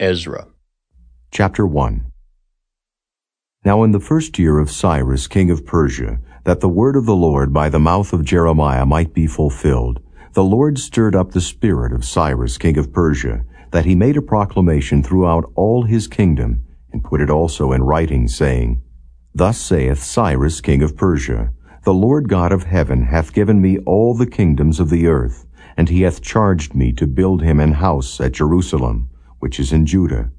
Ezra. Chapter 1 Now in the first year of Cyrus king of Persia, that the word of the Lord by the mouth of Jeremiah might be fulfilled, the Lord stirred up the spirit of Cyrus king of Persia, that he made a proclamation throughout all his kingdom, and put it also in writing, saying, Thus saith Cyrus king of Persia, The Lord God of heaven hath given me all the kingdoms of the earth, and he hath charged me to build him an house at Jerusalem, which is in Judah.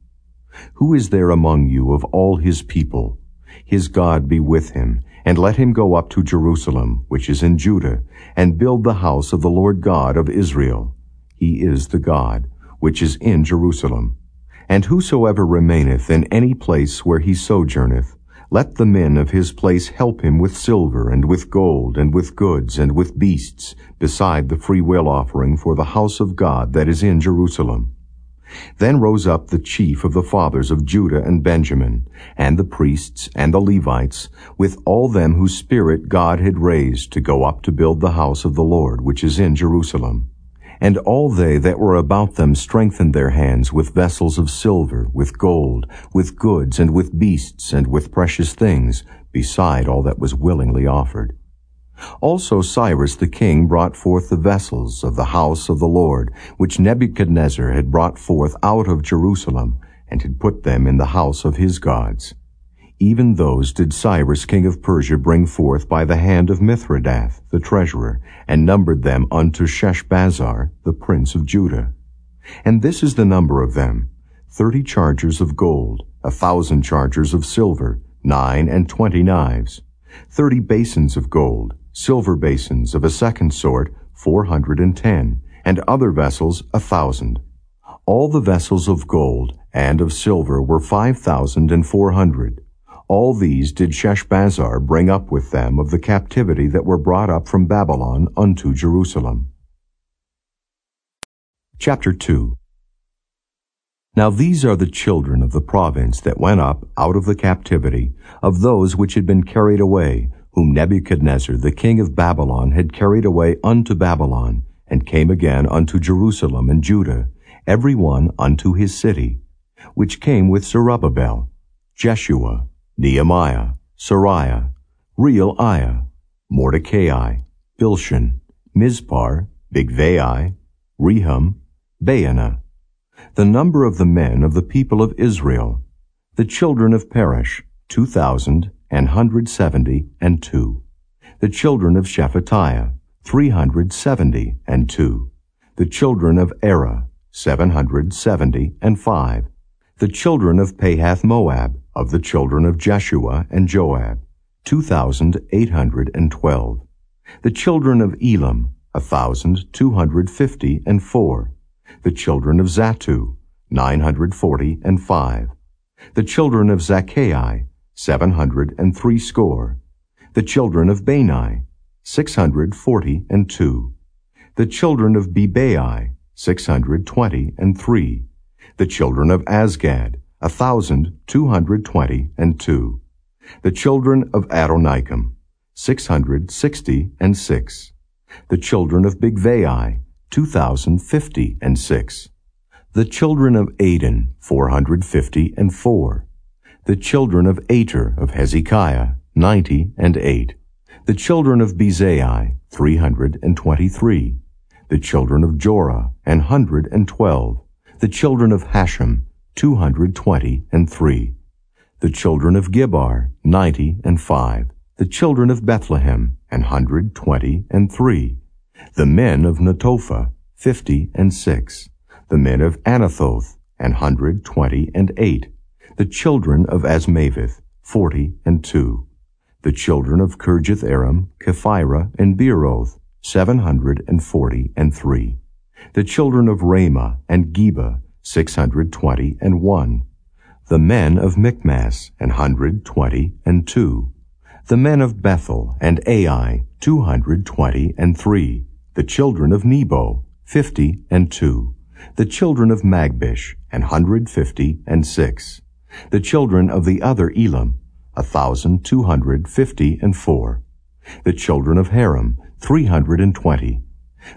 Who is there among you of all his people? His God be with him, and let him go up to Jerusalem, which is in Judah, and build the house of the Lord God of Israel. He is the God, which is in Jerusalem. And whosoever remaineth in any place where he sojourneth, let the men of his place help him with silver, and with gold, and with goods, and with beasts, beside the freewill offering for the house of God that is in Jerusalem. Then rose up the chief of the fathers of Judah and Benjamin, and the priests and the Levites, with all them whose spirit God had raised to go up to build the house of the Lord which is in Jerusalem. And all they that were about them strengthened their hands with vessels of silver, with gold, with goods, and with beasts, and with precious things, beside all that was willingly offered. Also Cyrus the king brought forth the vessels of the house of the Lord, which Nebuchadnezzar had brought forth out of Jerusalem, and had put them in the house of his gods. Even those did Cyrus king of Persia bring forth by the hand of Mithredath the treasurer, and numbered them unto Sheshbazzar the prince of Judah. And this is the number of them, thirty chargers of gold, a thousand chargers of silver, nine and twenty knives, thirty basins of gold, silver basins of a second sort, four hundred and ten, and other vessels a thousand. All the vessels of gold and of silver were five thousand and four hundred. All these did Sheshbazzar bring up with them of the captivity that were brought up from Babylon unto Jerusalem. Chapter 2 Now these are the children of the province that went up out of the captivity of those which had been carried away, whom Nebuchadnezzar the king of Babylon had carried away unto Babylon, and came again unto Jerusalem and Judah, every one unto his city, which came with Zerubbabel, Jeshua, Nehemiah, Seraiah, Reelaiah, Mordecai, Bilshan, Mizpar, Bigvai, Rehum, Baanah, The number of the men of the people of Israel, the children of Parosh, two thousand and hundred seventy and two. The children of Shephatiah, three hundred seventy and two. The children of Arah, seven hundred seventy and five. The children of Pahath Moab, of the children of Jeshua and Joab, 2,812. The children of Elam, a 1,250 and four. The children of Zattu, 940 and five. The children of Zaccai, 700 and three score. The children of Bani, 640 and two. The children of Bebai, 620 and three. The children of Azgad, a thousand two hundred twenty and two. The children of Adonikam, six hundred sixty and six. The children of Bigvai, two thousand fifty and six. The children of Adin, four hundred fifty and four. The children of Ater of Hezekiah, ninety and eight. The children of Bezai, three hundred and twenty-three. The children of Jorah, an hundred and twelve. The children of Hashum, two hundred twenty and three. The children of Gibbar, ninety and five. The children of Bethlehem, an hundred twenty and three. The men of Netophah, fifty and six. The men of Anathoth, an hundred twenty and eight. The children of Azmaveth, forty and two. The children of Kirjath-arim, Chephirah, and Beeroth, seven hundred and forty and three. The children of Ramah and Geba, six hundred twenty and one. The men of Michmas, an hundred twenty and two. The men of Bethel and Ai, two hundred twenty and three. The children of Nebo, fifty and two. The children of Magbish, an hundred fifty and six. The children of the other Elam, a thousand two hundred fifty and four. The children of Harim, three hundred and twenty.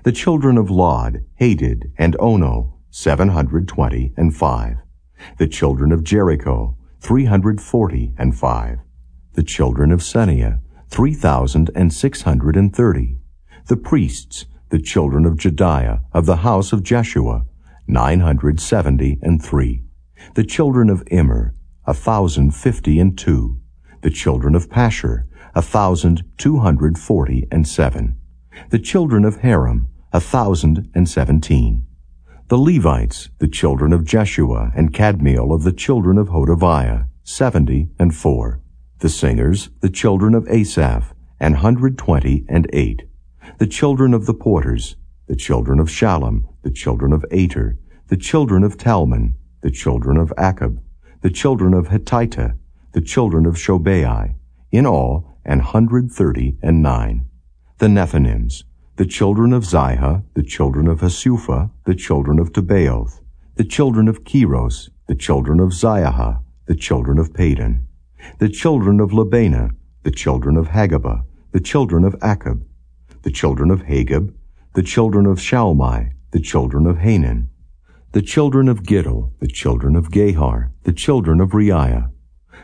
The children of Lod, Hadid, and Ono, seven hundred twenty and five. The children of Jericho, 340 and 5. The children of Senaah, 3,630. The priests, the children of Jedaiah, of the house of Jeshua, 970 and 3. The children of Immer, a thousand fifty and two. The children of Pashur, a thousand two hundred forty and seven. The children of Harim, a thousand and seventeen. The Levites, the children of Jeshua and Kadmiel of the children of Hodaviah, seventy and four. The singers, the children of Asaph, an hundred twenty and eight. The children of the porters, the children of Shallum, the children of Ater, the children of Talmon, the children of Akkub, the children of Hatita, the children of Shobai, in all an hundred thirty and nine. The Nethinims, the children of Ziha, the children of Hasupha, the children of Tabbaoth, the children of Keros, the children of Siaha, the children of Padon, the children of Lebanah, the children of Hagabah, the children of Akkub, the children of Hagab, the children of Shalmai, the children of Hanan, the children of Giddel, the children of Gahar, the children of Reaiah,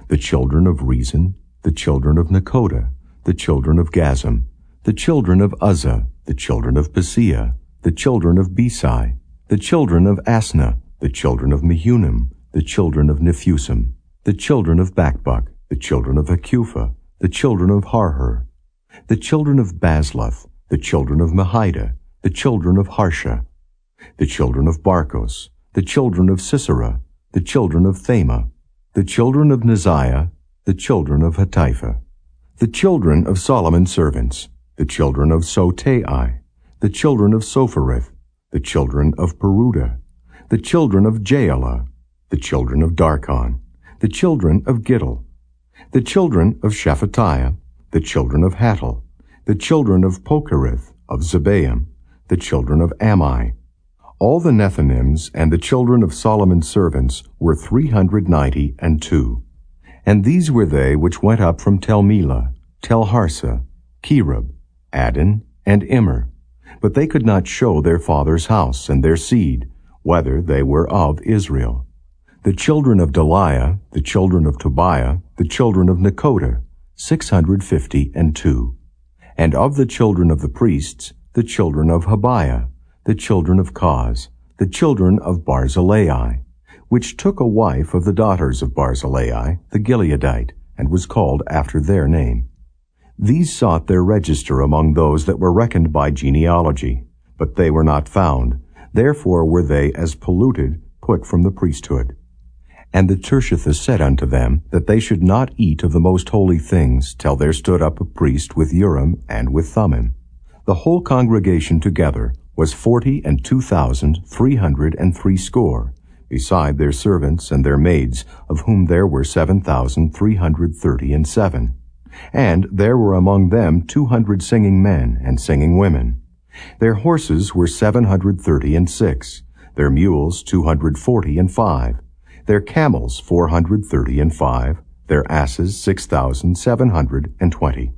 the children of Rezin, the children of Nekoda, the children of Gazzam, the children of Uzza, the children of Paseah, the children of Besai, the children of Asnah, the children of Mehunim, the children of Nephusim, the children of Bakbuk, the children of Hakupha, the children of Harhur, the children of Bazluth, the children of Mehida, the children of Harsha, the children of Barkos, the children of Sisera, the children of Thamah, the children of Neziah, the children of Hatipha, the children of Solomon's servants, the children of Sotai, the children of Sophereth, the children of Peruda, the children of Jaalah, the children of Darkon, the children of Giddel, the children of Shephatiah, the children of Hattil, the children of Pochereth, of Zebaim, the children of Ammi. All the Nethinims and the children of Solomon's servants were three hundred ninety and two. And these were they which went up from Tel Melah, Tel Harsa, Cherub, Adin, and Immer. But they could not show their father's house and their seed, whether they were of Israel. The children of Delaiah, the children of Tobiah, the children of Nekoda, six hundred fifty and two. And of the children of the priests, the children of Habaiah, the children of Koz, the children of Barzillai, which took a wife of the daughters of Barzillai, the Gileadite, and was called after their name. These sought their register among those that were reckoned by genealogy, but they were not found. Therefore were they as polluted, put from the priesthood. And the Tirshatha said unto them that they should not eat of the most holy things till there stood up a priest with Urim and with Thummim. The whole congregation together was forty and two thousand three hundred and three score, beside their servants and their maids, of whom there were seven thousand three hundred thirty and seven. And there were among them two hundred singing men and singing women. Their horses were seven hundred thirty and six, their mules two hundred forty and five their camels four hundred thirty and five, their asses six thousand seven hundred and twenty.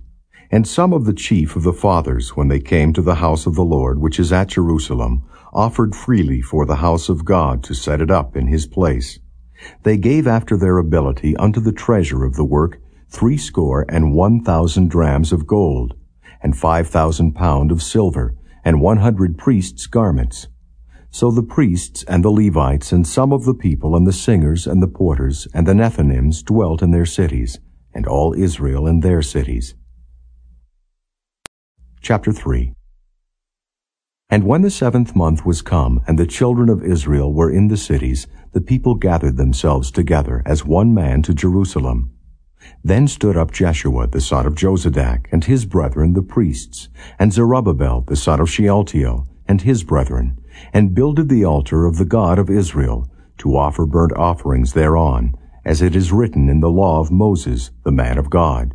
And some of the chief of the fathers, when they came to the house of the Lord, which is at Jerusalem, offered freely for the house of God to set it up in his place. They gave after their ability unto the treasure of the work threescore and one thousand drams of gold, and five thousand pound of silver, and one hundred priests' garments, so the priests and the Levites and some of the people and the singers and the porters and the Nethinims dwelt in their cities, and all Israel in their cities. Chapter 3 And when the seventh month was come, and the children of Israel were in the cities, the people gathered themselves together as one man to Jerusalem. Then stood up Jeshua the son of Jozadak, and his brethren the priests, and Zerubbabel the son of Shealtiel, and his brethren, and builded the altar of the God of Israel, to offer burnt offerings thereon, as it is written in the law of Moses, the man of God.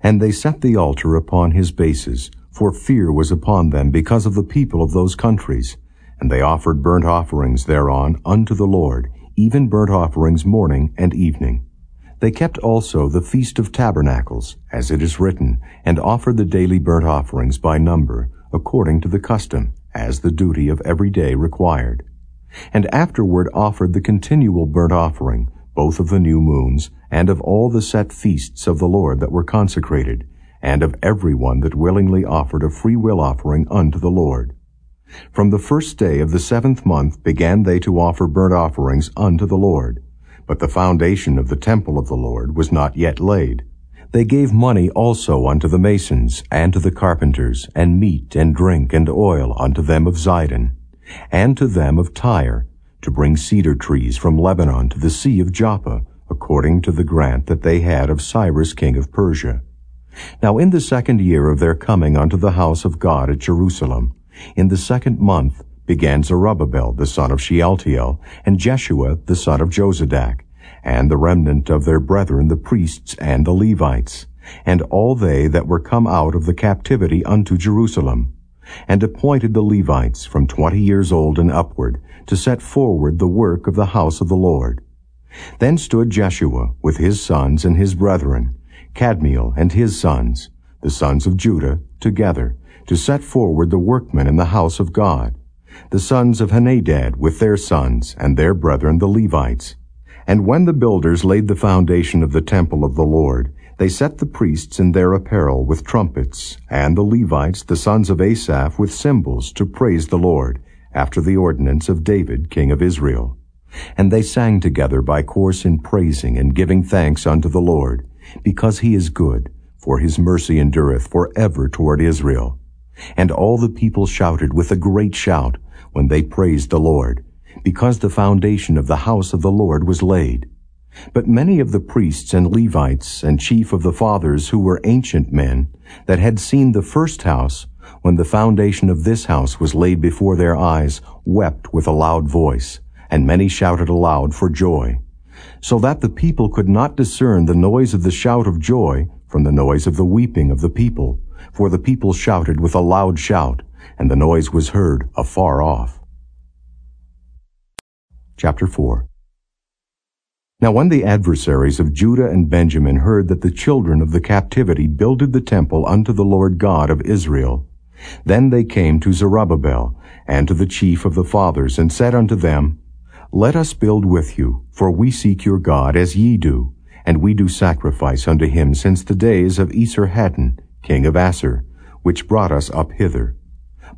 And they set the altar upon his bases, for fear was upon them because of the people of those countries. And they offered burnt offerings thereon unto the Lord, even burnt offerings morning and evening. They kept also the Feast of Tabernacles, as it is written, and offered the daily burnt offerings by number, according to the custom, as the duty of every day required. and afterward offered the continual burnt offering, both of the new moons, and of all the set feasts of the Lord that were consecrated, and of every one that willingly offered a free will offering unto the Lord. From the first day of the seventh month began they to offer burnt offerings unto the Lord. But the foundation of the temple of the Lord was not yet laid. They gave money also unto the masons, and to the carpenters, and meat, and drink, and oil unto them of Zidon, and to them of Tyre, to bring cedar trees from Lebanon to the sea of Joppa, according to the grant that they had of Cyrus king of Persia. Now in the second year of their coming unto the house of God at Jerusalem, in the second month began Zerubbabel the son of Shealtiel, and Jeshua the son of Jozadak, and the remnant of their brethren the priests and the Levites, and all they that were come out of the captivity unto Jerusalem, and appointed the Levites from twenty years old and upward to set forward the work of the house of the Lord. Then stood Jeshua with his sons and his brethren, Kadmiel and his sons, the sons of Judah, together, to set forward the workmen in the house of God, the sons of Henadad with their sons and their brethren the Levites. And when the builders laid the foundation of the temple of the Lord, they set the priests in their apparel with trumpets, and the Levites, the sons of Asaph, with cymbals, to praise the Lord, after the ordinance of David, king of Israel. And they sang together by course in praising and giving thanks unto the Lord, because he is good, for his mercy endureth for ever toward Israel. And all the people shouted with a great shout when they praised the Lord, because the foundation of the house of the Lord was laid. But many of the priests and Levites and chief of the fathers who were ancient men that had seen the first house when the foundation of this house was laid before their eyes wept with a loud voice, and many shouted aloud for joy, so that the people could not discern the noise of the shout of joy from the noise of the weeping of the people, for the people shouted with a loud shout, and the noise was heard afar off. Chapter 4 Now when the adversaries of Judah and Benjamin heard that the children of the captivity builded the temple unto the Lord God of Israel, then they came to Zerubbabel, and to the chief of the fathers, and said unto them, Let us build with you, for we seek your God as ye do, and we do sacrifice unto him since the days of Esarhaddon, king of Assur, which brought us up hither.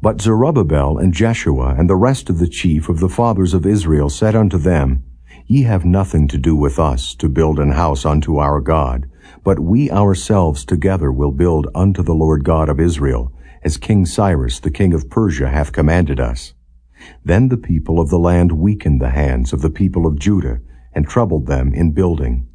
But Zerubbabel and Jeshua and the rest of the chief of the fathers of Israel said unto them, Ye have nothing to do with us to build an house unto our God, but we ourselves together will build unto the Lord God of Israel, as King Cyrus the king of Persia hath commanded us. Then the people of the land weakened the hands of the people of Judah, and troubled them in building,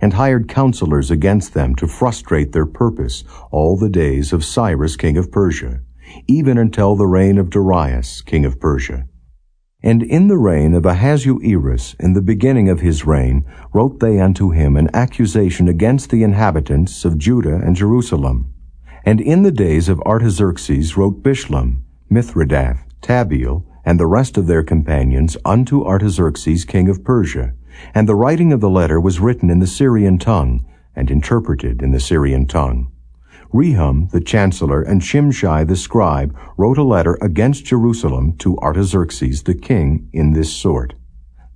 and hired counselors against them to frustrate their purpose all the days of Cyrus king of Persia, even until the reign of Darius king of Persia. And in the reign of Ahasuerus, in the beginning of his reign, wrote they unto him an accusation against the inhabitants of Judah and Jerusalem, and in the days of Artaxerxes wrote Bishlam, Mithredath, Tabeel, and the rest of their companions unto Artaxerxes king of Persia. And the writing of the letter was written in the Syrian tongue, and interpreted in the Syrian tongue. Rehum the chancellor and Shimshai the scribe wrote a letter against Jerusalem to Artaxerxes the king in this sort.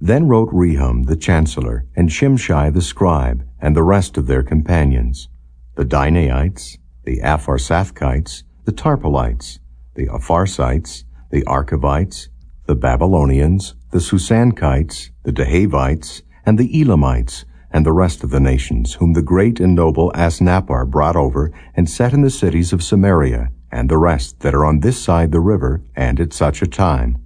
Then wrote Rehum the chancellor and Shimshai the scribe and the rest of their companions, the Dinaites, the Apharsathites, the Tarpelites, the Apharsites, the Archevites, the Babylonians, the Susanchites, the Dehavites, and the Elamites, and the rest of the nations, whom the great and noble Asnappar brought over and set in the cities of Samaria, and the rest that are on this side the river, and at such a time.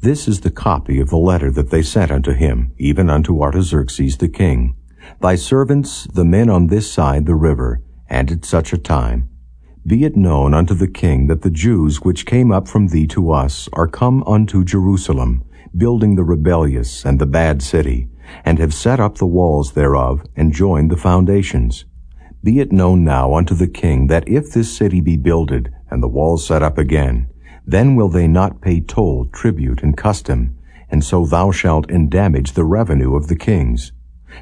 This is the copy of the letter that they sent unto him, even unto Artaxerxes the king. Thy servants, the men on this side the river, and at such a time. Be it known unto the king that the Jews which came up from thee to us are come unto Jerusalem, building the rebellious and the bad city, and have set up the walls thereof, and joined the foundations. Be it known now unto the king that if this city be builded, and the walls set up again, then will they not pay toll, tribute, and custom, and so thou shalt endamage the revenue of the kings.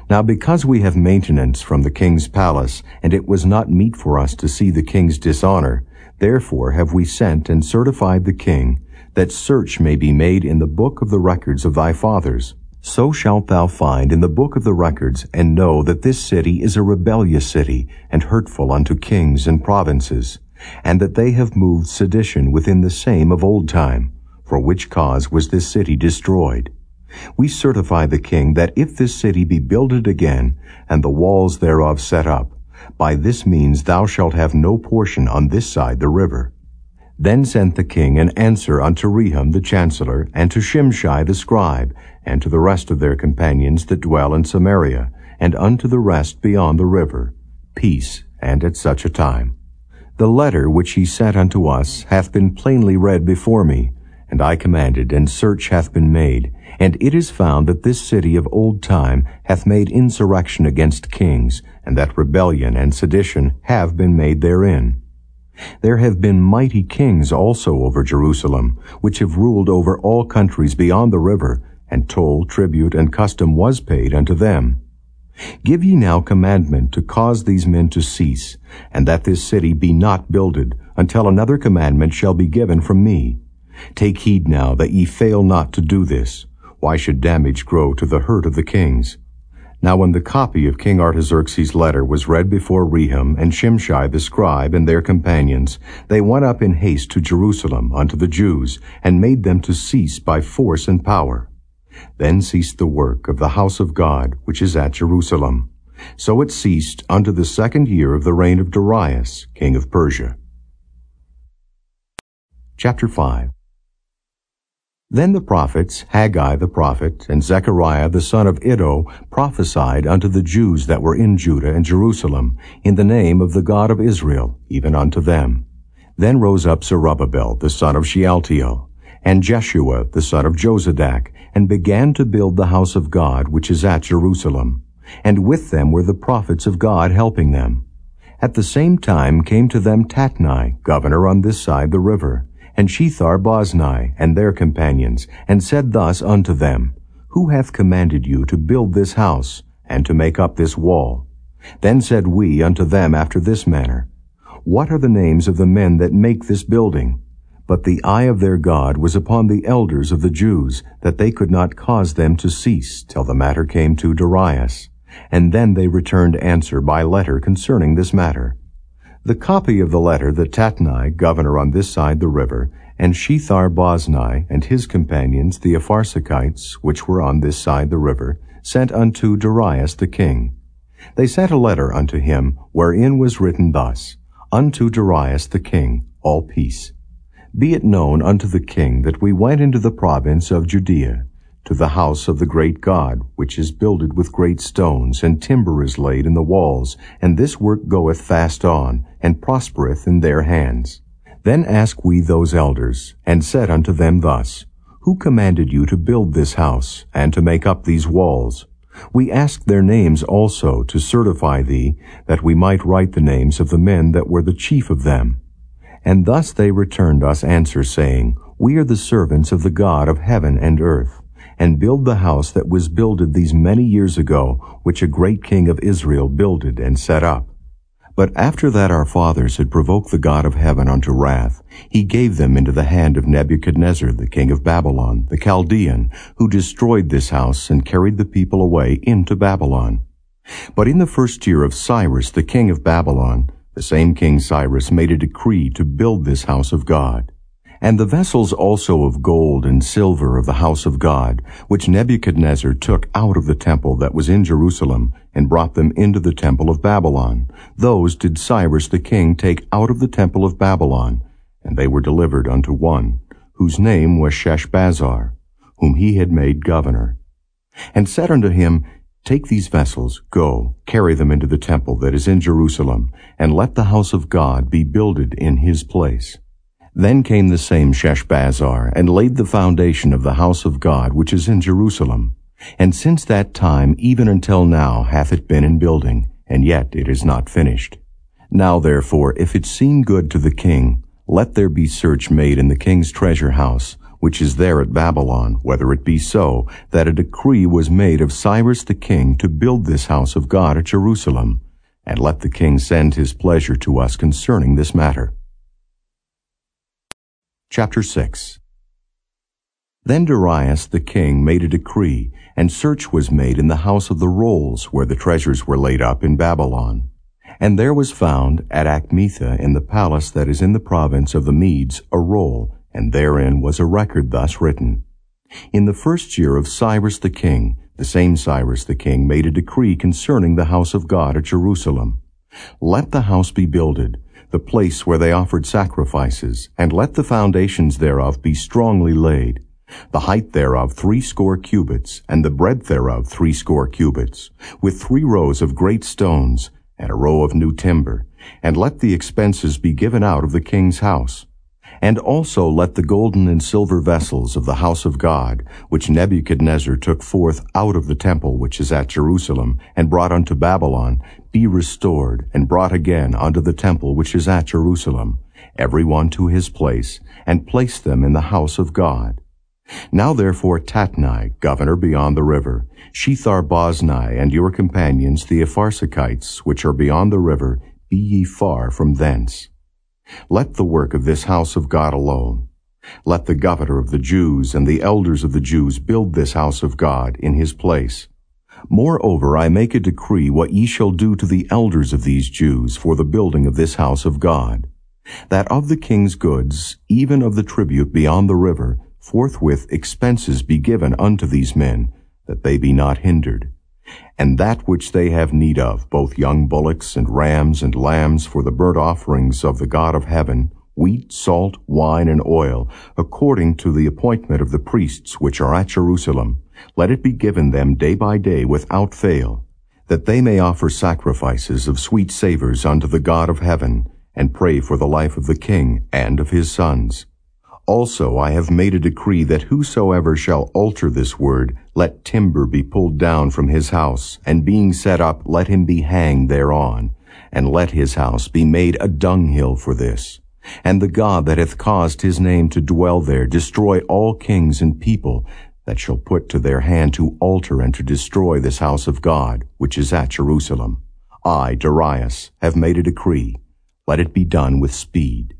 Now because we have maintenance from the king's palace, and it was not meet for us to see the king's dishonor, therefore have we sent and certified the king that search may be made in the book of the records of thy fathers. So shalt thou find in the book of the records, and know that this city is a rebellious city, and hurtful unto kings and provinces, and that they have moved sedition within the same of old time, for which cause was this city destroyed. We certify the king that if this city be builded again, and the walls thereof set up, by this means thou shalt have no portion on this side the river. Then sent the king an answer unto Rehum the chancellor, and to Shimshai the scribe, and to the rest of their companions that dwell in Samaria, and unto the rest beyond the river, peace, and at such a time. The letter which he sent unto us hath been plainly read before me, and I commanded, and search hath been made, and it is found that this city of old time hath made insurrection against kings, and that rebellion and sedition have been made therein. There have been mighty kings also over Jerusalem, which have ruled over all countries beyond the river, and toll, tribute, and custom was paid unto them. Give ye now commandment to cause these men to cease, and that this city be not builded, until another commandment shall be given from me. Take heed now that ye fail not to do this. Why should damage grow to the hurt of the kings? Now when the copy of King Artaxerxes' letter was read before Rehum and Shimshai the scribe and their companions, they went up in haste to Jerusalem unto the Jews, and made them to cease by force and power. Then ceased the work of the house of God, which is at Jerusalem. So it ceased unto the second year of the reign of Darius, king of Persia. Chapter 5 then the prophets, Haggai the prophet, and Zechariah the son of Iddo, prophesied unto the Jews that were in Judah and Jerusalem, in the name of the God of Israel, even unto them. Then rose up Zerubbabel the son of Shealtiel, and Jeshua the son of Jozadak, and began to build the house of God which is at Jerusalem. And with them were the prophets of God helping them. At the same time came to them Tatnai, governor on this side the river, and Shethar Boznai, and their companions, and said thus unto them, Who hath commanded you to build this house, and to make up this wall? Then said we unto them after this manner, What are the names of the men that make this building? But the eye of their God was upon the elders of the Jews, that they could not cause them to cease, till the matter came to Darius. And then they returned answer by letter concerning this matter. The copy of the letter that Tatnai, governor on this side the river, and Shethar Boznai and his companions, the Apharsachites, which were on this side the river, sent unto Darius the king. They sent a letter unto him, wherein was written thus, Unto Darius the king, all peace. Be it known unto the king that we went into the province of Judea, to the house of the great God, which is builded with great stones, and timber is laid in the walls, and this work goeth fast on, and prospereth in their hands. Then asked we those elders, and said unto them thus, Who commanded you to build this house, and to make up these walls? We asked their names also to certify thee, that we might write the names of the men that were the chief of them. And thus they returned us answer, saying, We are the servants of the God of heaven and earth and build the house that was builded these many years ago, which a great king of Israel builded and set up. But after that our fathers had provoked the God of heaven unto wrath, he gave them into the hand of Nebuchadnezzar, the king of Babylon, the Chaldean, who destroyed this house and carried the people away into Babylon. But in the first year of Cyrus, the king of Babylon, the same king Cyrus made a decree to build this house of God. And the vessels also of gold and silver of the house of God, which Nebuchadnezzar took out of the temple that was in Jerusalem, and brought them into the temple of Babylon, those did Cyrus the king take out of the temple of Babylon, and they were delivered unto one, whose name was Sheshbazzar, whom he had made governor, and said unto him, Take these vessels, go, carry them into the temple that is in Jerusalem, and let the house of God be builded in his place. Then came the same Sheshbazzar, and laid the foundation of the house of God which is in Jerusalem. And since that time even until now hath it been in building, and yet it is not finished. Now therefore, if it seem good to the king, let there be search made in the king's treasure house, which is there at Babylon, whether it be so, that a decree was made of Cyrus the king to build this house of God at Jerusalem, and let the king send his pleasure to us concerning this matter. Chapter 6 Then Darius the king made a decree, and search was made in the house of the rolls where the treasures were laid up in Babylon. And there was found at Achmetha in the palace that is in the province of the Medes a roll, and therein was a record thus written. In the first year of Cyrus the king, the same Cyrus the king made a decree concerning the house of God at Jerusalem. Let the house be builded, the place where they offered sacrifices, and let the foundations thereof be strongly laid, the height thereof threescore cubits, and the breadth thereof threescore cubits, with three rows of great stones, and a row of new timber, and let the expenses be given out of the king's house. And also let the golden and silver vessels of the house of God, which Nebuchadnezzar took forth out of the temple which is at Jerusalem, and brought unto Babylon, be restored, and brought again unto the temple which is at Jerusalem, every one to his place, and place them in the house of God. Now therefore Tatnai, governor beyond the river, Shethar Boznai, and your companions the Apharsachites, which are beyond the river, be ye far from thence. Let the work of this house of God alone. Let the governor of the Jews and the elders of the Jews build this house of God in his place. Moreover, I make a decree what ye shall do to the elders of these Jews for the building of this house of God, that of the king's goods, even of the tribute beyond the river, forthwith expenses be given unto these men, that they be not hindered and that which they have need of, both young bullocks and rams and lambs for the burnt offerings of the God of heaven, wheat, salt, wine, and oil, according to the appointment of the priests which are at Jerusalem, let it be given them day by day without fail, that they may offer sacrifices of sweet savors unto the God of heaven, and pray for the life of the king and of his sons. Also I have made a decree that whosoever shall alter this word, let timber be pulled down from his house, and being set up, let him be hanged thereon, and let his house be made a dunghill for this. And the God that hath caused his name to dwell there destroy all kings and people that shall put to their hand to alter and to destroy this house of God, which is at Jerusalem. I, Darius, have made a decree. Let it be done with speed.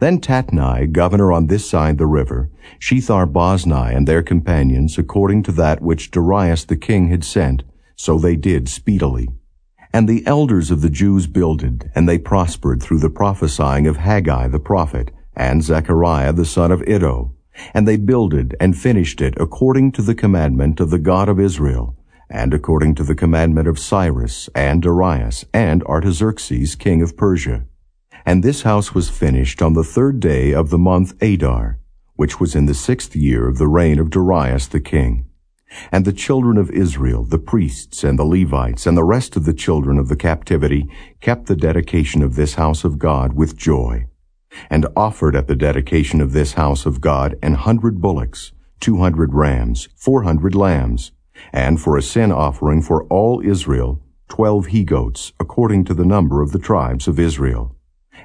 Then Tatnai, governor on this side the river, Shethar Boznai and their companions, according to that which Darius the king had sent, so they did speedily. And the elders of the Jews builded, and they prospered through the prophesying of Haggai the prophet, and Zechariah the son of Iddo. And they builded and finished it according to the commandment of the God of Israel, and according to the commandment of Cyrus, and Darius, and Artaxerxes king of Persia. And this house was finished on the third day of the month Adar, which was in the sixth year of the reign of Darius the king. And the children of Israel, the priests and the Levites, and the rest of the children of the captivity, kept the dedication of this house of God with joy, and offered at the dedication of this house of God an hundred bullocks, two hundred rams, four hundred lambs, and for a sin offering for all Israel, twelve he-goats, according to the number of the tribes of Israel.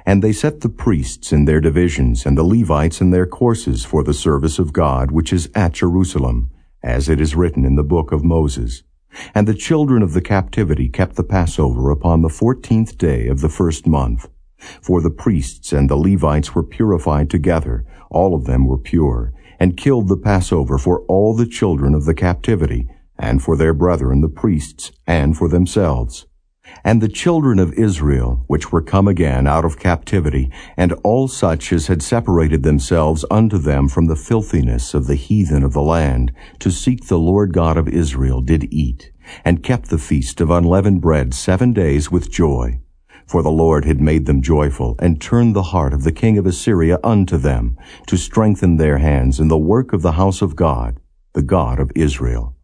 And they set the priests in their divisions, and the Levites in their courses for the service of God, which is at Jerusalem, as it is written in the book of Moses. And the children of the captivity kept the Passover upon the fourteenth day of the first month. For the priests and the Levites were purified together, all of them were pure, and killed the Passover for all the children of the captivity, and for their brethren the priests, and for themselves. And the children of Israel, which were come again out of captivity, and all such as had separated themselves unto them from the filthiness of the heathen of the land, to seek the Lord God of Israel, did eat, and kept the feast of unleavened bread seven days with joy. For the Lord had made them joyful, and turned the heart of the king of Assyria unto them, to strengthen their hands in the work of the house of God, the God of Israel.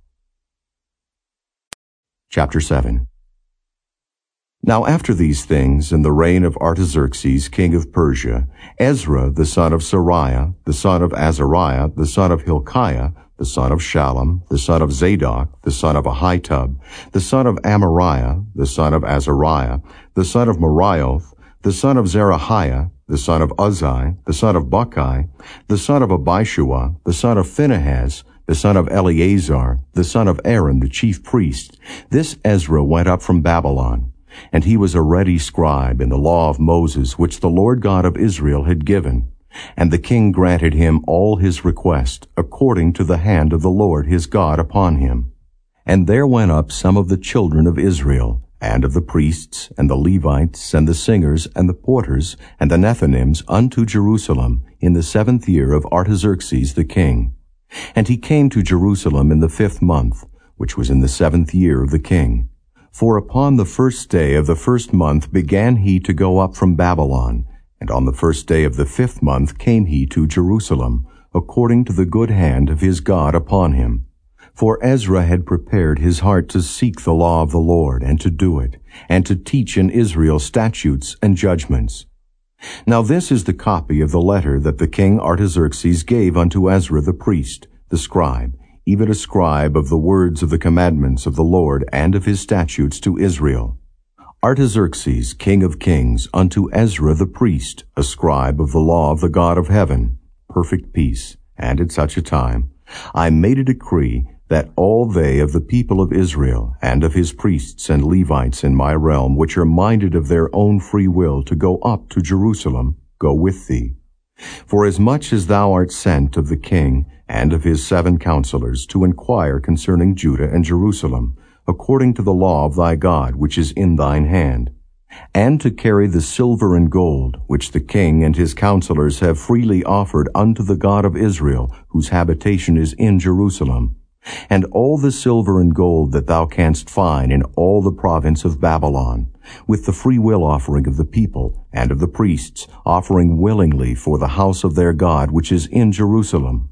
Chapter 7 now after these things, in the reign of Artaxerxes, king of Persia, Ezra, the son of Seraiah, the son of Azariah, the son of Hilkiah, the son of Shallum, the son of Zadok, the son of Ahitub, the son of Amariah, the son of Azariah, the son of Meraioth, the son of Zerahiah, the son of Uzzi, the son of Bukki, the son of Abishua, the son of Phinehas, the son of Eleazar, the son of Aaron, the chief priest. This Ezra went up from Babylon. And he was a ready scribe in the law of Moses, which the Lord God of Israel had given. And the king granted him all his request, according to the hand of the Lord his God upon him. And there went up some of the children of Israel, and of the priests, and the Levites, and the singers, and the porters, and the Nethinims unto Jerusalem in the seventh year of Artaxerxes the king. And he came to Jerusalem in the fifth month, which was in the seventh year of the king. For upon the first day of the first month began he to go up from Babylon, and on the first day of the fifth month came he to Jerusalem, according to the good hand of his God upon him. For Ezra had prepared his heart to seek the law of the Lord, and to do it, and to teach in Israel statutes and judgments. Now this is the copy of the letter that the king Artaxerxes gave unto Ezra the priest, the scribe, even a scribe of the words of the commandments of the Lord and of his statutes to Israel. Artaxerxes, king of kings, unto Ezra the priest, a scribe of the law of the God of heaven, perfect peace, and at such a time, I made a decree that all they of the people of Israel and of his priests and Levites in my realm, which are minded of their own free will to go up to Jerusalem, go with thee. For as much as thou art sent of the king and of his seven counselors to inquire concerning Judah and Jerusalem, according to the law of thy God, which is in thine hand, and to carry the silver and gold, which the king and his counselors have freely offered unto the God of Israel, whose habitation is in Jerusalem, and all the silver and gold that thou canst find in all the province of Babylon, with the free will offering of the people and of the priests, offering willingly for the house of their God which is in Jerusalem,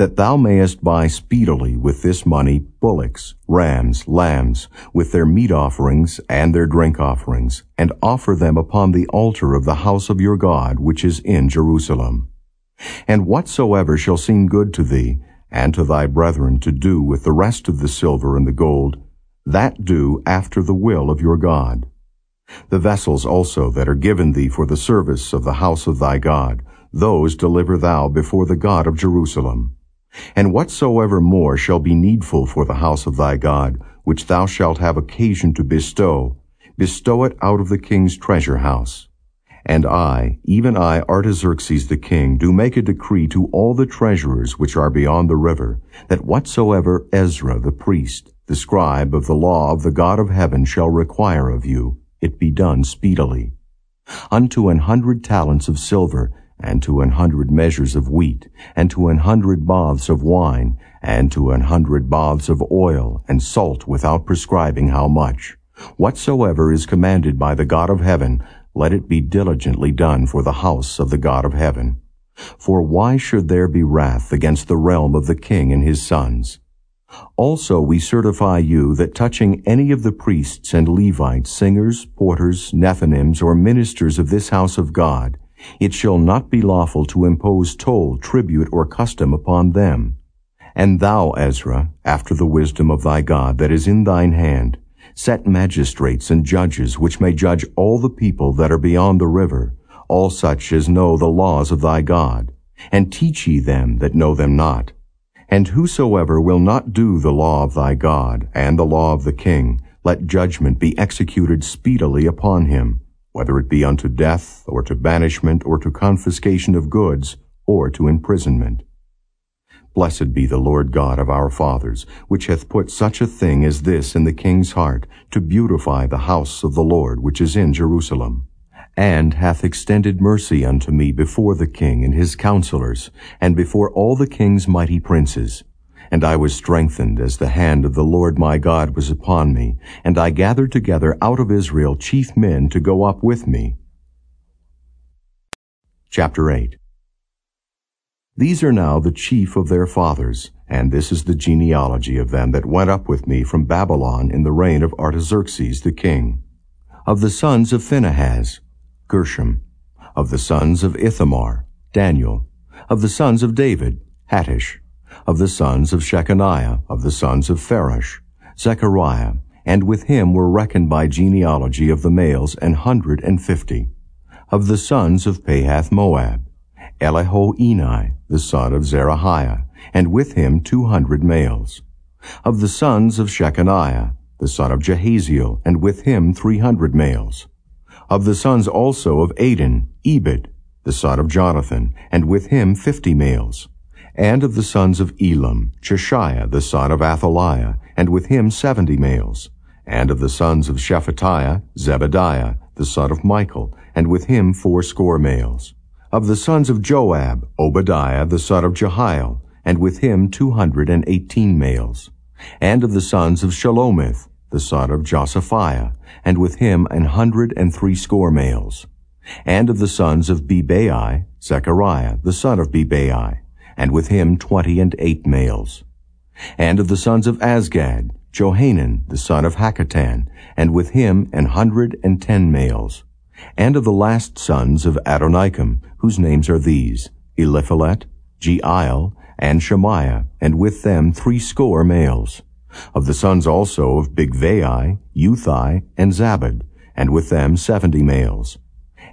that thou mayest buy speedily with this money bullocks, rams, lambs, with their meat offerings and their drink offerings, and offer them upon the altar of the house of your God which is in Jerusalem. And whatsoever shall seem good to thee, and to thy brethren to do with the rest of the silver and the gold, that do after the will of your God. The vessels also that are given thee for the service of the house of thy God, those deliver thou before the God of Jerusalem. And whatsoever more shall be needful for the house of thy God, which thou shalt have occasion to bestow, bestow it out of the king's treasure house. And I, even I, Artaxerxes the king, do make a decree to all the treasurers which are beyond the river, that whatsoever Ezra the priest, the scribe of the law of the God of heaven shall require of you, it be done speedily. Unto an hundred talents of silver, and to an hundred measures of wheat, and to an hundred baths of wine, and to an hundred baths of oil, and salt without prescribing how much. Whatsoever is commanded by the God of heaven, let it be diligently done for the house of the God of heaven. For why should there be wrath against the realm of the king and his sons? Also we certify you that touching any of the priests and Levites, singers, porters, Nethinims, or ministers of this house of God, it shall not be lawful to impose toll, tribute, or custom upon them. And thou, Ezra, after the wisdom of thy God that is in thine hand, set magistrates and judges which may judge all the people that are beyond the river, all such as know the laws of thy God, and teach ye them that know them not. And whosoever will not do the law of thy God and the law of the king, let judgment be executed speedily upon him, whether it be unto death, or to banishment, or to confiscation of goods, or to imprisonment. Blessed be the Lord God of our fathers, which hath put such a thing as this in the king's heart, to beautify the house of the Lord which is in Jerusalem, and hath extended mercy unto me before the king and his counselors, and before all the king's mighty princes, and I was strengthened as the hand of the Lord my God was upon me, and I gathered together out of Israel chief men to go up with me. Chapter 8 These are now the chief of their fathers, and this is the genealogy of them that went up with me from Babylon in the reign of Artaxerxes the king. Of the sons of Phinehas, Gershom. Of the sons of Ithamar, Daniel. Of the sons of David, Hattush of the sons of Shechaniah, of the sons of Pharosh, Zechariah, and with him were reckoned by genealogy of the males an hundred and fifty. Of the sons of Pahath Moab, Elihoenai, the son of Zerahiah, and with him two hundred males. Of the sons of Shechaniah, the son of Jahaziel, and with him three hundred males. Of the sons also of Adin, Ebed, the son of Jonathan, and with him fifty males. And of the sons of Elam, Jeshaiah the son of Athaliah, and with him seventy males. And of the sons of Shephatiah, Zebadiah the son of Michael, and with him fourscore males. Of the sons of Joab, Obadiah the son of Jehiel, and with him two hundred and eighteen males. And of the sons of Shelomith, the son of Josiphiah, and with him an hundred and threescore males. And of the sons of Bebai, Zechariah, the son of Bebai, and with him twenty and eight males. And of the sons of Azgad, Johanan, the son of Hakkatan, and with him an hundred and ten males. And of the last sons of Adonikam, whose names are these, Eliphelet, Jeiel, and Shemaiah, and with them threescore males. Of the sons also of Bigvai, Uthai, and Zabad, and with them seventy males.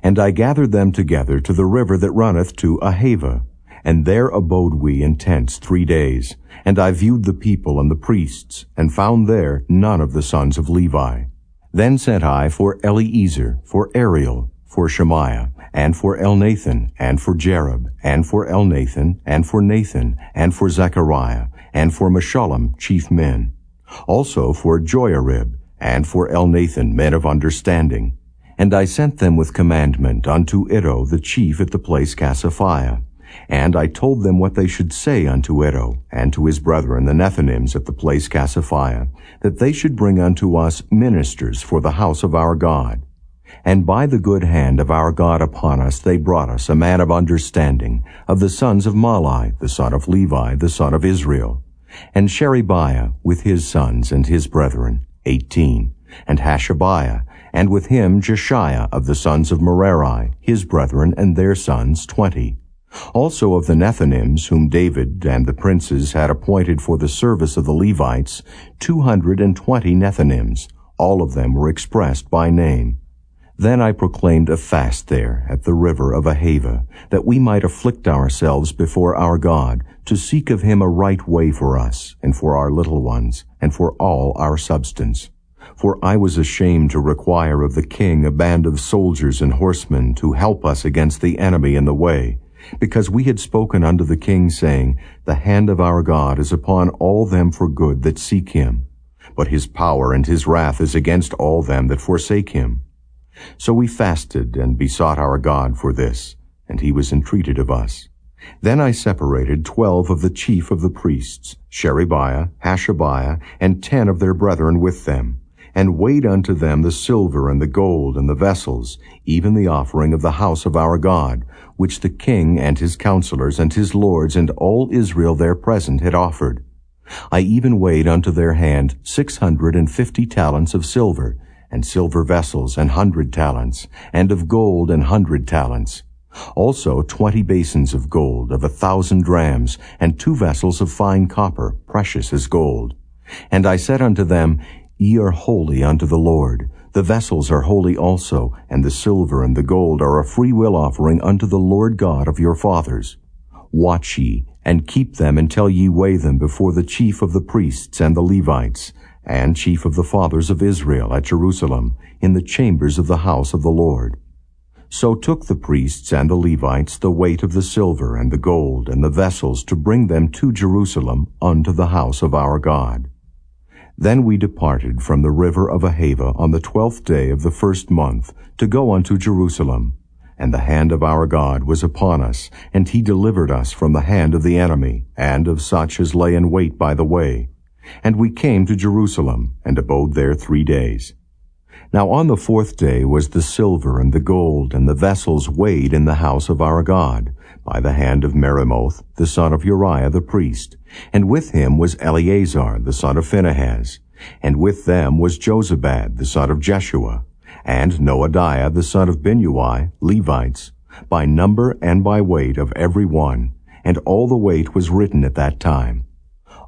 And I gathered them together to the river that runneth to Ahava, and there abode we in tents three days. And I viewed the people and the priests, and found there none of the sons of Levi. Then sent I for Eliezer, for Ariel, for Shemaiah, and for Elnathan, and for Jarib, and for Elnathan, and for Nathan, and for Zechariah, and for Meshullam, chief men. Also for Joiarib, and for Elnathan, men of understanding. And I sent them with commandment unto Iddo the chief at the place Casiphia. And I told them what they should say unto Iddo, and to his brethren the Nethinims at the place Casiphia, that they should bring unto us ministers for the house of our God. And by the good hand of our God upon us they brought us a man of understanding, of the sons of Mahli, the son of Levi, the son of Israel, and Sherebiah with his sons and his brethren, eighteen, and Hashabiah, and with him Jeshaiah of the sons of Merari, his brethren and their sons, twenty. Also of the Nethinims, whom David and the princes had appointed for the service of the Levites, two hundred and twenty Nethinims, all of them were expressed by name. Then I proclaimed a fast there at the river of Ahava, that we might afflict ourselves before our God, to seek of him a right way for us, and for our little ones, and for all our substance. For I was ashamed to require of the king a band of soldiers and horsemen to help us against the enemy in the way, because we had spoken unto the king, saying, The hand of our God is upon all them for good that seek him, but his power and his wrath is against all them that forsake him. So we fasted and besought our God for this, and he was entreated of us. Then I separated twelve of the chief of the priests, Sherebiah, Hashabiah, and ten of their brethren with them, and weighed unto them the silver and the gold and the vessels, even the offering of the house of our God, which the king and his counselors and his lords and all Israel there present had offered. I even weighed unto their hand six hundred and fifty talents of silver, and silver vessels an hundred talents, and of gold an hundred talents. Also twenty basins of gold of a thousand drams, and two vessels of fine copper, precious as gold. And I said unto them, Ye are holy unto the Lord. The vessels are holy also, and the silver and the gold are a freewill offering unto the Lord God of your fathers. Watch ye, and keep them until ye weigh them before the chief of the priests and the Levites, and chief of the fathers of Israel at Jerusalem, in the chambers of the house of the Lord. So took the priests and the Levites the weight of the silver and the gold and the vessels to bring them to Jerusalem unto the house of our God. Then we departed from the river of Ahava on the twelfth day of the first month to go unto Jerusalem. And the hand of our God was upon us, and he delivered us from the hand of the enemy, and of such as lay in wait by the way, and we came to Jerusalem, and abode there three days. Now on the fourth day was the silver and the gold and the vessels weighed in the house of our God, by the hand of Meremoth, the son of Uriah the priest, and with him was Eleazar, the son of Phinehas, and with them was Jozabad, the son of Jeshua, and Noadiah, the son of Binnui, Levites, by number and by weight of every one, and all the weight was written at that time.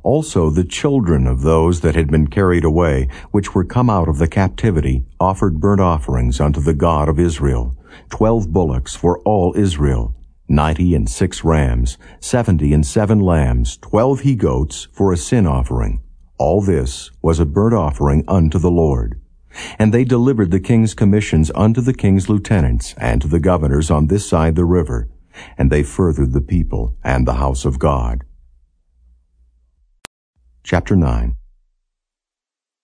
Also the children of those that had been carried away, which were come out of the captivity, offered burnt offerings unto the God of Israel, twelve bullocks for all Israel, ninety and six rams, seventy and seven lambs, twelve he-goats for a sin offering. All this was a burnt offering unto the Lord. And they delivered the king's commissions unto the king's lieutenants and to the governors on this side the river, and they furthered the people and the house of God. Chapter 9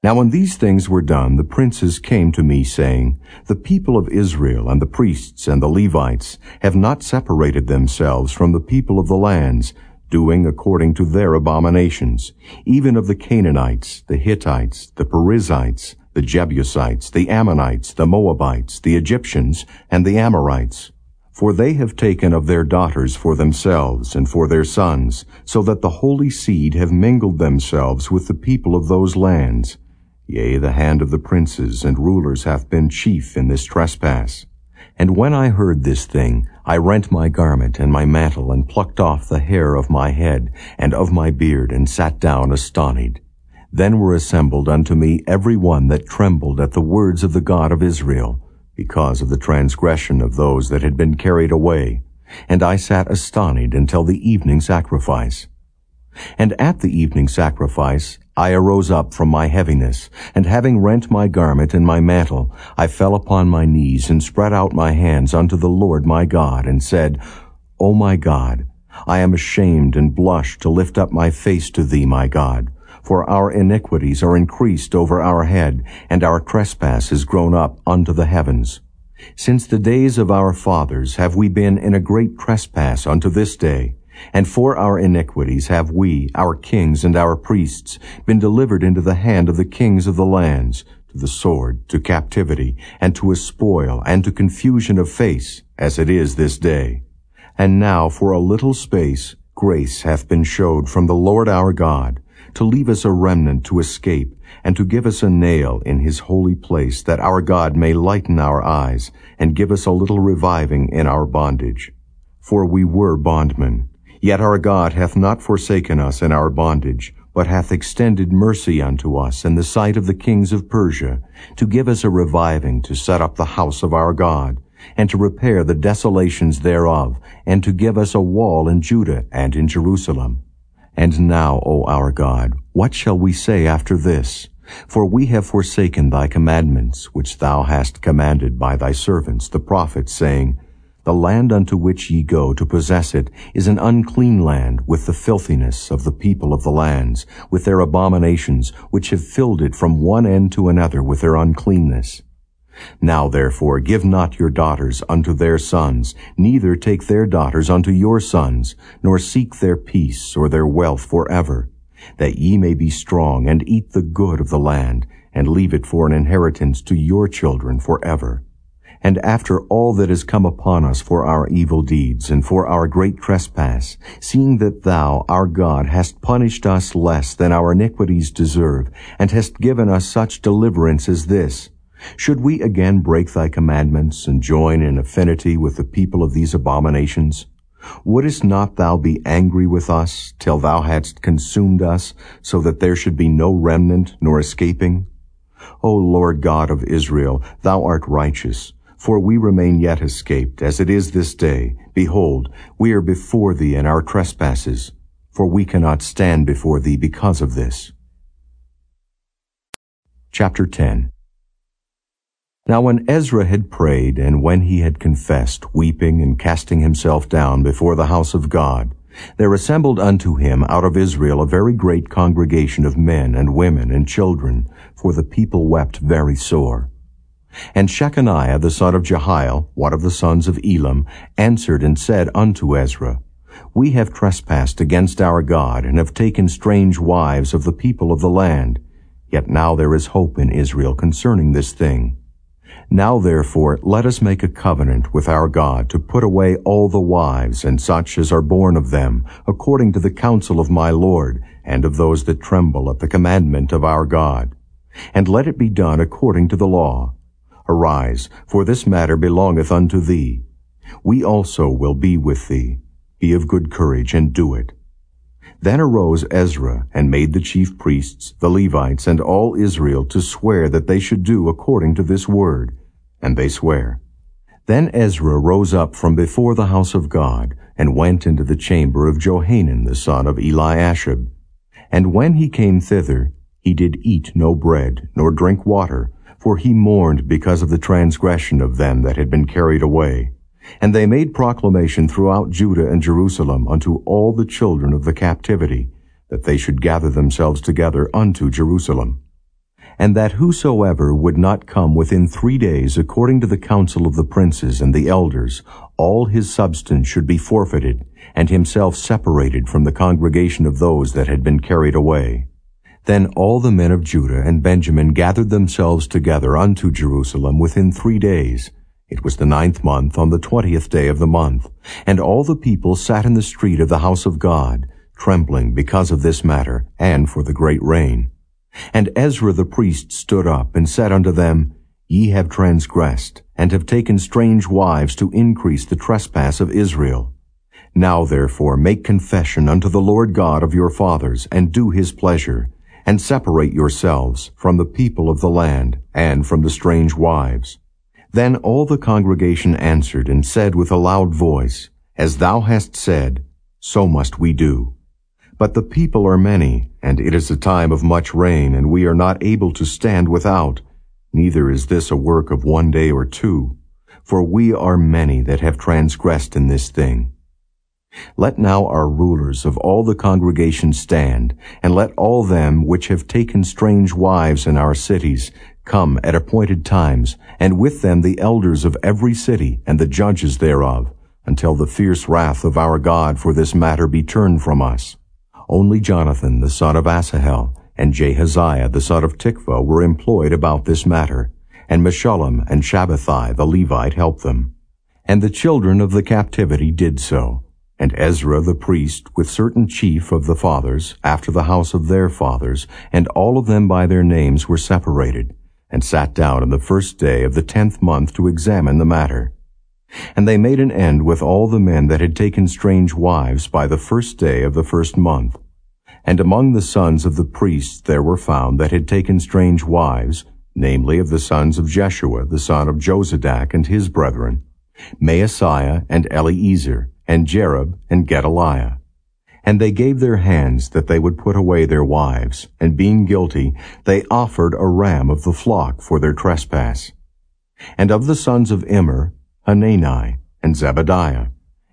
Now when these things were done, the princes came to me, saying, The people of Israel and the priests and the Levites have not separated themselves from the people of the lands, doing according to their abominations, even of the Canaanites, the Hittites, the Perizzites, the Jebusites, the Ammonites, the Moabites, the Egyptians, and the Amorites. For they have taken of their daughters for themselves and for their sons, so that the holy seed have mingled themselves with the people of those lands. Yea, the hand of the princes and rulers hath been chief in this trespass. And when I heard this thing, I rent my garment and my mantle, and plucked off the hair of my head and of my beard, and sat down astonied. Then were assembled unto me every one that trembled at the words of the God of Israel, because of the transgression of those that had been carried away. And I sat astonied until the evening sacrifice. And at the evening sacrifice I arose up from my heaviness, and having rent my garment and my mantle, I fell upon my knees and spread out my hands unto the Lord my God, and said, O my God, I am ashamed and blush to lift up my face to thee, my God for our iniquities are increased over our head, and our trespass is grown up unto the heavens. Since the days of our fathers have we been in a great trespass unto this day, and for our iniquities have we, our kings and our priests, been delivered into the hand of the kings of the lands, to the sword, to captivity, and to a spoil, and to confusion of face, as it is this day. And now for a little space grace hath been showed from the Lord our God, to leave us a remnant to escape, and to give us a nail in his holy place, that our God may lighten our eyes, and give us a little reviving in our bondage. For we were bondmen. Yet our God hath not forsaken us in our bondage, but hath extended mercy unto us in the sight of the kings of Persia, to give us a reviving to set up the house of our God, and to repair the desolations thereof, and to give us a wall in Judah and in Jerusalem. And now, O our God, what shall we say after this? For we have forsaken thy commandments, which thou hast commanded by thy servants the prophets, saying, The land unto which ye go to possess it is an unclean land with the filthiness of the people of the lands, with their abominations, which have filled it from one end to another with their uncleanness. Now therefore give not your daughters unto their sons, neither take their daughters unto your sons, nor seek their peace or their wealth for ever, that ye may be strong and eat the good of the land, and leave it for an inheritance to your children for ever. And after all that has come upon us for our evil deeds and for our great trespass, seeing that thou, our God, hast punished us less than our iniquities deserve, and hast given us such deliverance as this, should we again break thy commandments and join in affinity with the people of these abominations? Wouldest not thou be angry with us till thou hadst consumed us, so that there should be no remnant nor escaping? O Lord God of Israel, thou art righteous, for we remain yet escaped, as it is this day. Behold, we are before thee in our trespasses, for we cannot stand before thee because of this. Chapter 10 now when Ezra had prayed, and when he had confessed, weeping and casting himself down before the house of God, there assembled unto him out of Israel a very great congregation of men and women and children, for the people wept very sore. And Shechaniah the son of Jehiel, one of the sons of Elam, answered and said unto Ezra, We have trespassed against our God, and have taken strange wives of the people of the land. Yet now there is hope in Israel concerning this thing. Now therefore let us make a covenant with our God to put away all the wives and such as are born of them, according to the counsel of my Lord, and of those that tremble at the commandment of our God. And let it be done according to the law. Arise, for this matter belongeth unto thee. We also will be with thee. Be of good courage, and do it. Then arose Ezra, and made the chief priests, the Levites, and all Israel to swear that they should do according to this word. And they swear. Then Ezra rose up from before the house of God, and went into the chamber of Johanan the son of Eliashib. And when he came thither, he did eat no bread, nor drink water, for he mourned because of the transgression of them that had been carried away. And they made proclamation throughout Judah and Jerusalem unto all the children of the captivity, that they should gather themselves together unto Jerusalem. And that whosoever would not come within three days according to the counsel of the princes and the elders, all his substance should be forfeited, and himself separated from the congregation of those that had been carried away. Then all the men of Judah and Benjamin gathered themselves together unto Jerusalem within three days, it was the ninth month, on the twentieth day of the month, and all the people sat in the street of the house of God, trembling because of this matter, and for the great rain. And Ezra the priest stood up, and said unto them, Ye have transgressed, and have taken strange wives to increase the trespass of Israel. Now therefore make confession unto the Lord God of your fathers, and do his pleasure, and separate yourselves from the people of the land, and from the strange wives. Then all the congregation answered and said with a loud voice, As thou hast said, so must we do. But the people are many, and it is a time of much rain, and we are not able to stand without. Neither is this a work of one day or two, for we are many that have transgressed in this thing. Let now our rulers of all the congregation stand, and let all them which have taken strange wives in our cities come at appointed times, and with them the elders of every city and the judges thereof, until the fierce wrath of our God for this matter be turned from us. Only Jonathan the son of Asahel and Jahaziah the son of Tikvah were employed about this matter, and Meshullam and Shabbethai the Levite helped them. And the children of the captivity did so. And Ezra the priest, with certain chief of the fathers, after the house of their fathers, and all of them by their names were separated, and sat down on the first day of the tenth month to examine the matter. And they made an end with all the men that had taken strange wives by the first day of the first month. And among the sons of the priests there were found that had taken strange wives, namely of the sons of Jeshua, the son of Jozadak, and his brethren, Maaseiah and Eliezer, and Jerub and Gedaliah. And they gave their hands that they would put away their wives, and being guilty, they offered a ram of the flock for their trespass. And of the sons of Immer, Hanani, and Zebadiah,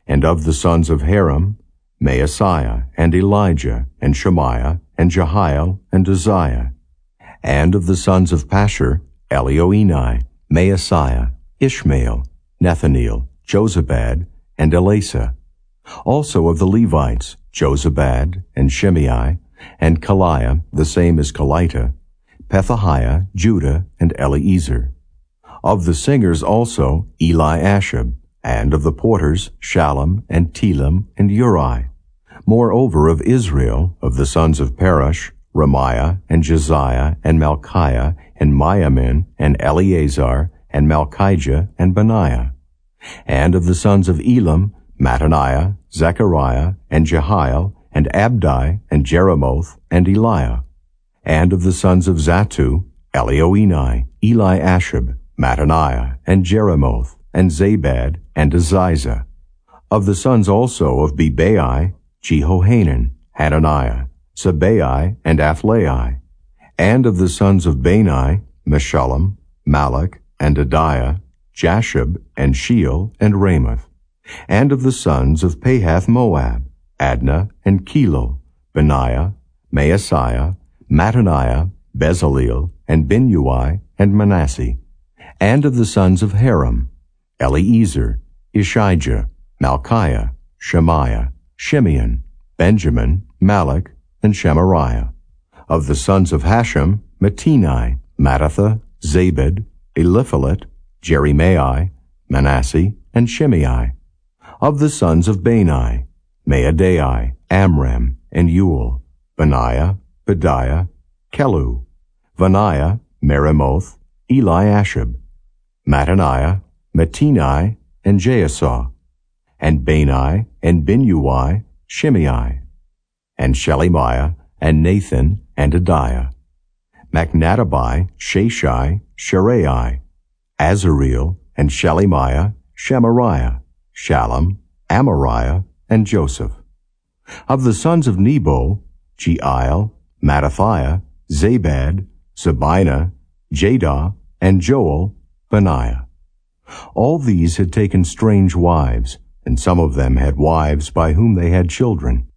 and of the sons of Harim, Maaseiah, and Elijah, and Shemaiah, and Jehiel, and Uzziah, and of the sons of Pashur, Elioenai, Maaseiah, Ishmael, Nethaneel, Jozabad, and Elasah. Also of the Levites, Jozabad, and Shimei, and Kelaiah, the same as Kelita, Pethahiah, Judah, and Eliezer. Of the singers also, Eli Eliashib, and of the porters, Shallum, and Telem, and Uri. Moreover of Israel, of the sons of Parosh, Ramiah, and Josiah, and Malchiah, and Miamin, and Eleazar, and Malchijah, and Benaiah. And of the sons of Elam, Mattaniah, Zechariah, and Jehiel, and Abdi, and Jeremoth, and Eliah. And of the sons of Zattu, Elioenai, Eli Eliashib, Mattaniah, and Jeremoth, and Zabad, and Aziza. Of the sons also of Bebai, Jehohanan, Hananiah, Zabbai, and Athlai. And of the sons of Bani, Meshullam, Malluch, and Adaiah, Jashub, and Sheal, and Ramoth and of the sons of Pahath Moab, Adnah and Kilo, Benaiah, Maaseiah, Mattaniah, Bezaleel, and Binnui, and Manasseh, and of the sons of Harim, Eliezer, Ishijah, Malchiah, Shemaiah, Shimeon, Benjamin, Malluch, and Shemariah. Of the sons of Hashum, Mattenai, Mattathah, Zabad, Eliphelet, Jeremiah, Manasseh, and Shimei. Of the sons of Bani, Maadai, Amram, and Uel, Benaiah, Bedeiah, Chelluh, Vaniah, Meremoth, Eliashib, Mattaniah, Mattenai, and Jaasau, and Bani, and Binnui, Shimei, and Shelemiah, and Nathan, and Adaiah, Machnadebai, Shashai, Sharai, Azareel, and Shelemiah, Shemariah, Shallum, Amariah, and Joseph. Of the sons of Nebo, Jeiel, Mattithiah, Zabad, Zebina, Jadau, and Joel, Benaiah. All these had taken strange wives, and some of them had wives by whom they had children.